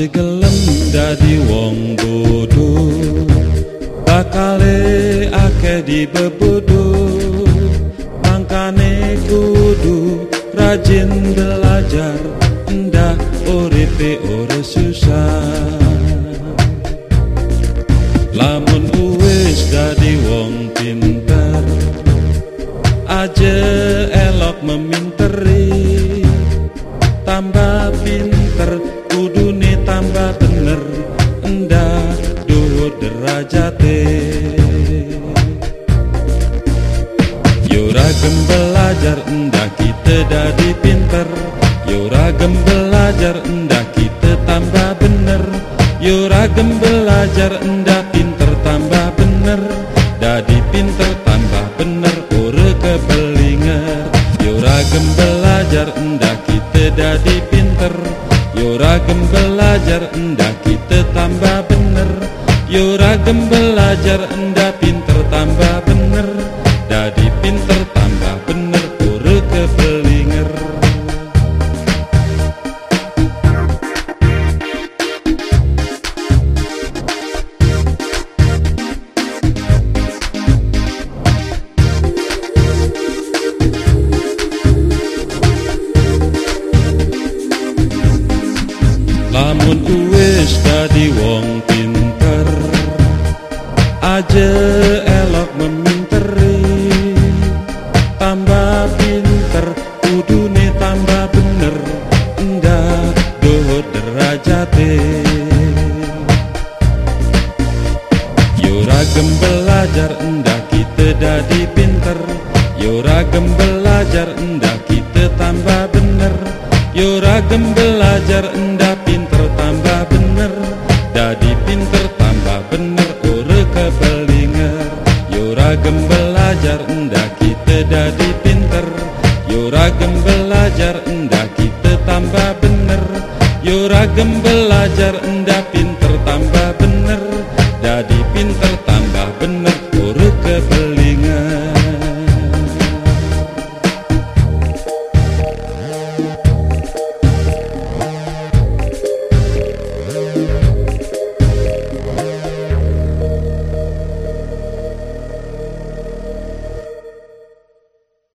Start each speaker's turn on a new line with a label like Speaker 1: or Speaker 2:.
Speaker 1: Aja gelem dadi wong bodo Bakale akeh dibebodo. Mangkane kudu rajin belajar Endah uripe ora susah. Lamun uwis dadi wong pinter Aja elok meminteri. Tambah derajate. Yura belajar endah kita dadi pinter. Yura belajar endah kita tambah bener. Yura belajar endah pinter tambah bener. Dadi pinter tambah bener ure kebelinger. Yura belajar endah kita dadi pinter. Yura belajar endah kita Yura belajar endah pinter tambah bener. Dadi pinter tambah bener ure kebelinger. Lamun uwis dadi wong pinter Aja elok meminteri Tambah pinter kudune tambah bener Endah dohot derajate Yura belajar endah kita dadi pinter. Yura belajar endah kita tambah bener. Yura belajar endah pinter tambah bener. Dadi pinter tambah bener Yura belajar endah kita dadi pinter. Yura belajar endah kita tambah bener. Yura belajar endah pinter tambah bener. Dadi pinter tambah bener